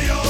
Royal.